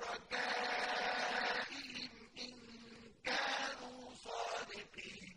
شُرَكَائِهِمْ إِن كَانُوا صَادِقِينَ